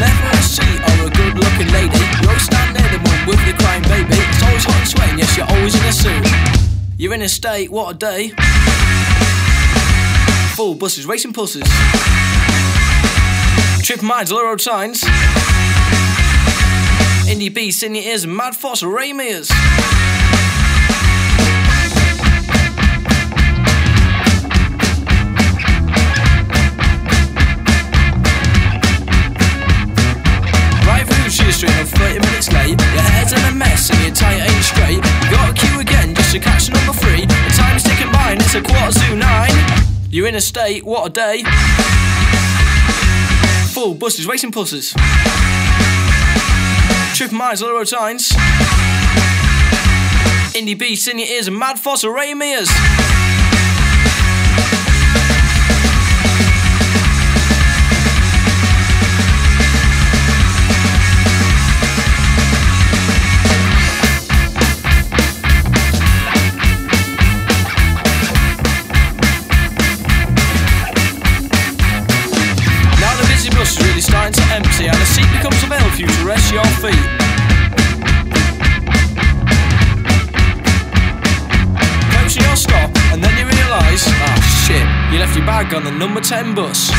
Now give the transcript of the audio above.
Never a seat or a good looking lady. You always stand near the one with the crying baby. It's always hot and sweating, yes, you're always in a suit. You're in a state, what a day. Full buses, racing pussies. Trip minds, low road signs. Indie beats in ears, mad thoughts, Ray Mears. I'm 30 minutes late. Your head's in a mess and your tie ain't straight. You got a queue again just to catch number three. The time's ticking by and it's a quarter to nine. You're in a state, what a day. Full buses, racing. Tripping minds, low road signs. Indie beats in your ears and mad fossil Ray Mears. Is really starting to empty and a seat becomes available for you to rest your feet. Comes to your stop and then you realise, ah shit, you left your bag on the number 10 bus.